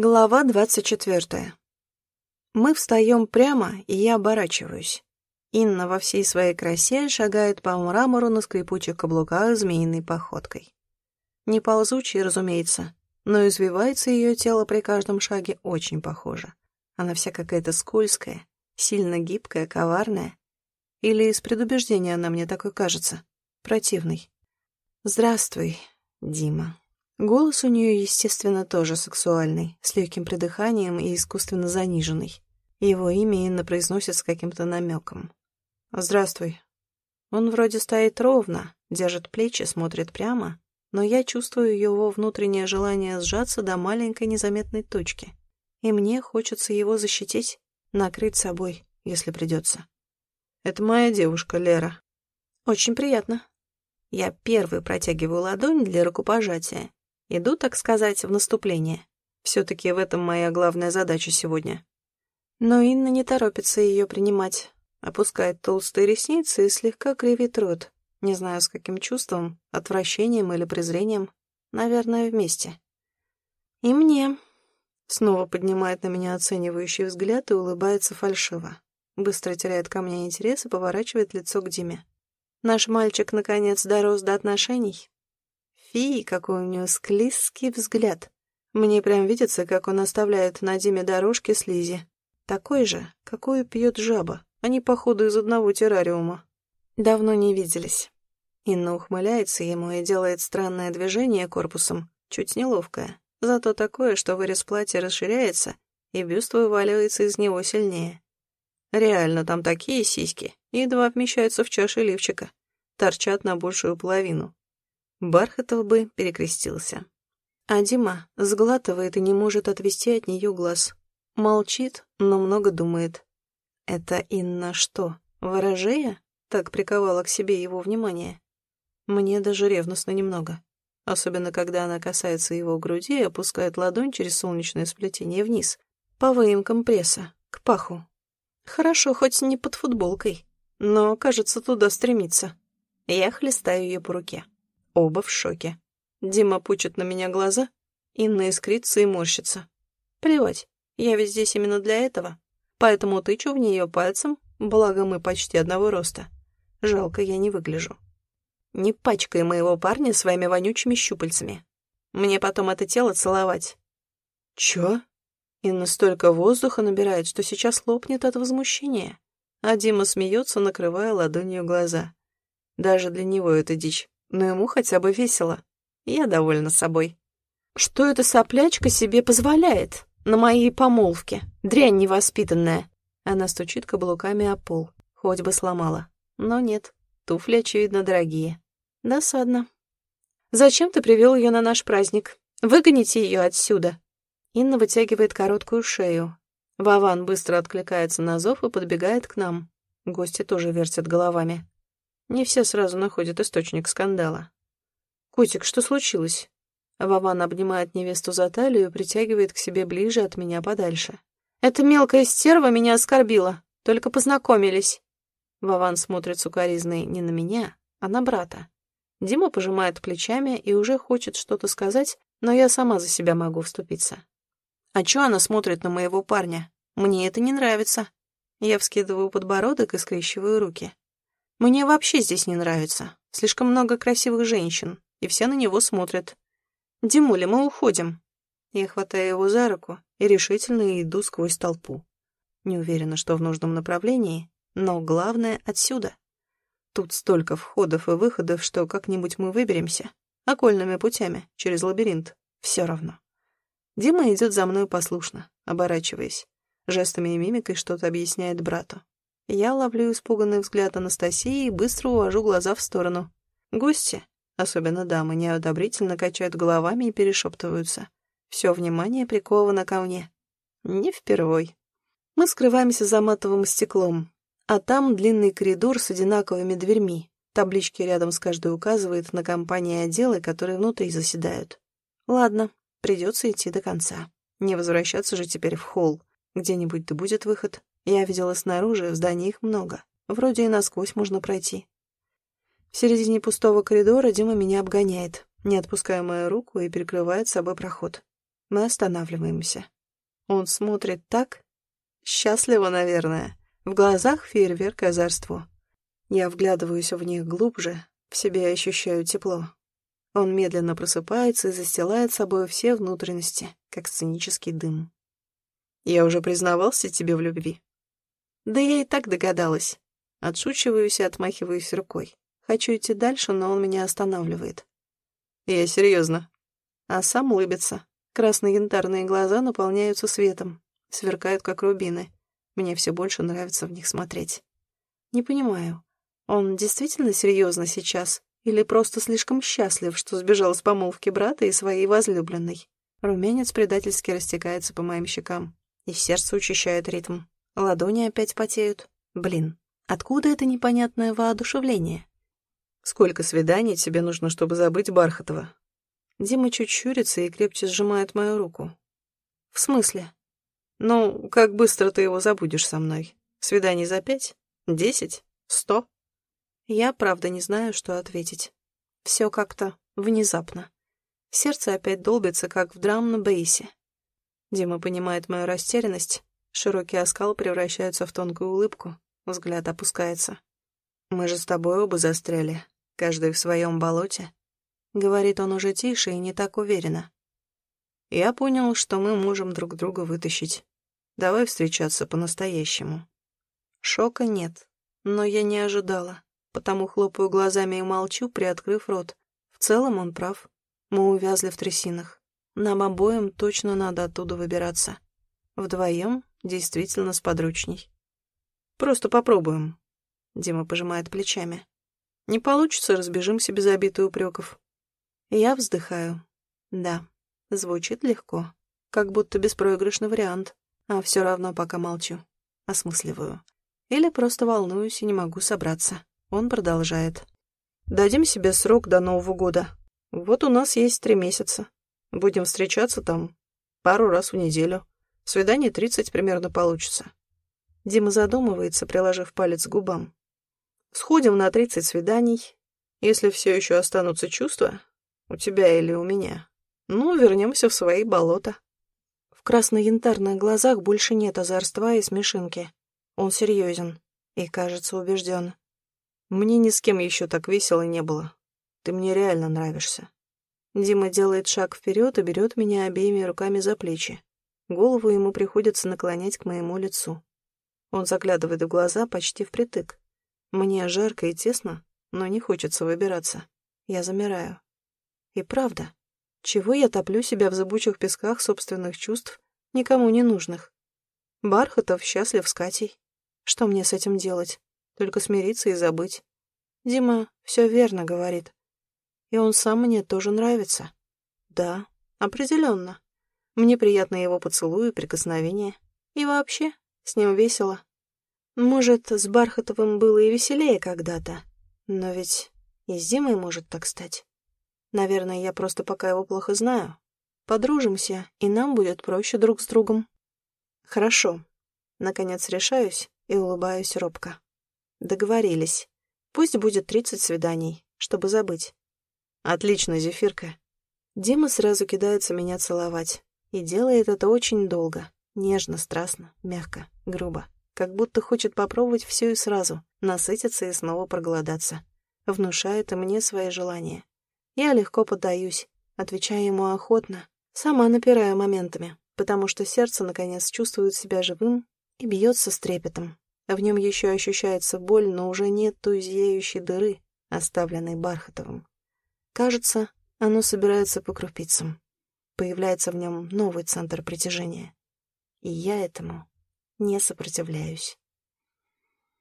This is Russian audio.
Глава двадцать четвертая. Мы встаем прямо, и я оборачиваюсь. Инна во всей своей красе шагает по мрамору на скрипучих каблуках змеиной походкой. Не ползучей, разумеется, но извивается ее тело при каждом шаге очень похоже. Она вся какая-то скользкая, сильно гибкая, коварная. Или из предубеждения она мне такой кажется, противный. «Здравствуй, Дима». Голос у нее, естественно, тоже сексуальный, с легким придыханием и искусственно заниженный. Его имя Инна произносит с каким-то намеком. «Здравствуй». Он вроде стоит ровно, держит плечи, смотрит прямо, но я чувствую его внутреннее желание сжаться до маленькой незаметной точки. И мне хочется его защитить, накрыть собой, если придется. «Это моя девушка, Лера». «Очень приятно». Я первый протягиваю ладонь для рукопожатия, Иду, так сказать, в наступление. Все-таки в этом моя главная задача сегодня. Но Инна не торопится ее принимать. Опускает толстые ресницы и слегка кривит рот. Не знаю, с каким чувством, отвращением или презрением. Наверное, вместе. И мне. Снова поднимает на меня оценивающий взгляд и улыбается фальшиво. Быстро теряет ко мне интерес и поворачивает лицо к Диме. Наш мальчик, наконец, дорос до отношений. Фи, какой у него склизкий взгляд. Мне прям видится, как он оставляет на Диме дорожки с Лизи. Такой же, какую пьет жаба. Они, походу, из одного террариума. Давно не виделись. Инна ухмыляется ему и делает странное движение корпусом, чуть неловкое. Зато такое, что вырез платья расширяется, и бюст вываливается из него сильнее. Реально, там такие сиськи, едва вмещаются в чаше лифчика. Торчат на большую половину. Бархатов бы перекрестился. А Дима сглатывает и не может отвести от нее глаз. Молчит, но много думает. Это Инна что, ворожея? Так приковала к себе его внимание. Мне даже ревностно немного. Особенно, когда она касается его груди и опускает ладонь через солнечное сплетение вниз, по выемкам пресса, к паху. Хорошо, хоть не под футболкой, но, кажется, туда стремится. Я хлестаю ее по руке. Оба в шоке. Дима пучит на меня глаза, Инна искрится и морщится. Плевать, я ведь здесь именно для этого. Поэтому тычу в нее пальцем, благо мы почти одного роста. Жалко, я не выгляжу. Не пачкай моего парня своими вонючими щупальцами. Мне потом это тело целовать. Чё? Инна столько воздуха набирает, что сейчас лопнет от возмущения. А Дима смеется, накрывая ладонью глаза. Даже для него это дичь но ему хотя бы весело. Я довольна собой. Что эта соплячка себе позволяет на моей помолвке? Дрянь невоспитанная. Она стучит каблуками о пол. Хоть бы сломала. Но нет, туфли, очевидно, дорогие. Досадно. Зачем ты привел ее на наш праздник? Выгоните ее отсюда. Инна вытягивает короткую шею. Вован быстро откликается на зов и подбегает к нам. Гости тоже вертят головами. Не все сразу находят источник скандала. «Котик, что случилось?» Вован обнимает невесту за талию и притягивает к себе ближе от меня подальше. «Эта мелкая стерва меня оскорбила. Только познакомились». Вован смотрит сукоризной не на меня, а на брата. Дима пожимает плечами и уже хочет что-то сказать, но я сама за себя могу вступиться. «А чё она смотрит на моего парня? Мне это не нравится». Я вскидываю подбородок и скрещиваю руки. Мне вообще здесь не нравится. Слишком много красивых женщин, и все на него смотрят. Димуля, мы уходим. Я хватаю его за руку и решительно иду сквозь толпу. Не уверена, что в нужном направлении, но главное — отсюда. Тут столько входов и выходов, что как-нибудь мы выберемся. Окольными путями, через лабиринт. Все равно. Дима идет за мной послушно, оборачиваясь. Жестами и мимикой что-то объясняет брату. Я ловлю испуганный взгляд Анастасии и быстро увожу глаза в сторону. Гости, особенно дамы, неодобрительно качают головами и перешептываются. Все внимание приковано ко мне. Не впервой. Мы скрываемся за матовым стеклом, а там длинный коридор с одинаковыми дверьми. Таблички рядом с каждой указывают на компании отделы, которые внутри заседают. Ладно, придется идти до конца. Не возвращаться же теперь в холл. Где-нибудь да будет выход. Я видела снаружи, в здании их много. Вроде и насквозь можно пройти. В середине пустого коридора Дима меня обгоняет, не отпуская мою руку и перекрывает собой проход. Мы останавливаемся. Он смотрит так... Счастливо, наверное. В глазах фейерверк озорство. Я вглядываюсь в них глубже, в себе ощущаю тепло. Он медленно просыпается и застилает собой все внутренности, как сценический дым. «Я уже признавался тебе в любви?» «Да я и так догадалась». Отшучиваюсь и отмахиваюсь рукой. Хочу идти дальше, но он меня останавливает. «Я серьезно». А сам улыбится. Красные янтарные глаза наполняются светом, сверкают, как рубины. Мне все больше нравится в них смотреть. Не понимаю, он действительно серьезно сейчас или просто слишком счастлив, что сбежал с помолвки брата и своей возлюбленной? Румянец предательски растекается по моим щекам, и сердце учащает ритм. Ладони опять потеют. Блин, откуда это непонятное воодушевление? Сколько свиданий тебе нужно, чтобы забыть Бархатова? Дима чуть щурится и крепче сжимает мою руку. В смысле? Ну, как быстро ты его забудешь со мной? Свиданий за пять? Десять? Сто? Я, правда, не знаю, что ответить. Все как-то внезапно. Сердце опять долбится, как в драм на бейсе. Дима понимает мою растерянность. Широкий оскал превращается в тонкую улыбку. Взгляд опускается. «Мы же с тобой оба застряли, каждый в своем болоте», — говорит он уже тише и не так уверенно. «Я понял, что мы можем друг друга вытащить. Давай встречаться по-настоящему». Шока нет, но я не ожидала потому хлопаю глазами и молчу, приоткрыв рот. В целом он прав. Мы увязли в трясинах. Нам обоим точно надо оттуда выбираться. Вдвоем действительно сподручней. Просто попробуем. Дима пожимает плечами. Не получится, разбежимся без обид и упреков. Я вздыхаю. Да, звучит легко. Как будто беспроигрышный вариант. А все равно пока молчу. Осмысливаю. Или просто волнуюсь и не могу собраться. Он продолжает. «Дадим себе срок до Нового года. Вот у нас есть три месяца. Будем встречаться там пару раз в неделю. Свидание тридцать примерно получится». Дима задумывается, приложив палец к губам. «Сходим на тридцать свиданий. Если все еще останутся чувства, у тебя или у меня, ну, вернемся в свои болота». В красно-янтарных глазах больше нет озорства и смешинки. Он серьезен и, кажется, убежден. Мне ни с кем еще так весело не было. Ты мне реально нравишься. Дима делает шаг вперед и берет меня обеими руками за плечи. Голову ему приходится наклонять к моему лицу. Он заглядывает в глаза почти впритык. Мне жарко и тесно, но не хочется выбираться. Я замираю. И правда, чего я топлю себя в зыбучих песках собственных чувств, никому не нужных? Бархатов счастлив с Катей. Что мне с этим делать? Только смириться и забыть. Дима все верно говорит. И он сам мне тоже нравится. Да, определенно. Мне приятно его поцелуи прикосновения. И вообще, с ним весело. Может, с Бархатовым было и веселее когда-то. Но ведь и с Димой может так стать. Наверное, я просто пока его плохо знаю. Подружимся, и нам будет проще друг с другом. Хорошо. Наконец решаюсь и улыбаюсь робко. Договорились. Пусть будет тридцать свиданий, чтобы забыть. Отлично, Зефирка. Дима сразу кидается меня целовать. И делает это очень долго. Нежно, страстно, мягко, грубо. Как будто хочет попробовать все и сразу, насытиться и снова проголодаться. Внушает мне свои желания. Я легко поддаюсь, отвечая ему охотно, сама напирая моментами, потому что сердце, наконец, чувствует себя живым и бьется с трепетом. В нем еще ощущается боль, но уже нет той зияющей дыры, оставленной Бархатовым. Кажется, оно собирается по крупицам. Появляется в нем новый центр притяжения. И я этому не сопротивляюсь.